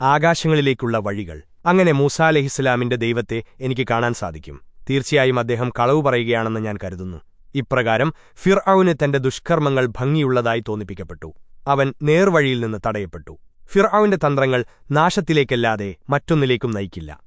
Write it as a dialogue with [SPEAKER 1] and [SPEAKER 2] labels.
[SPEAKER 1] ആകാശങ്ങളിലേക്കുള്ള വഴികൾ. അങ്ങനെ മൂസാ അലഹിസ്ലാമിന്റെ ദൈവത്തെ എനിക്ക് കാണാൻ സാധിക്കും. തീർച്ചയായും അദ്ദേഹം കളവു പറയുകയാണെന്ന് ഞാൻ കരുതുന്നു. ഇപ്രകാരം ഫിർ തന്റെ ദുഷ്കർമ്മങ്ങൾ ഭംഗിയുള്ളതായി തോന്നിപ്പിക്കപ്പെട്ടു. അവൻ നേർവഴിയിൽ നിന്ന് തടയപ്പെട്ടു. ഫിർ തന്ത്രങ്ങൾ നാശത്തിലേക്കല്ലാതെ മറ്റൊന്നിലേക്കും നയിക്കില്ല.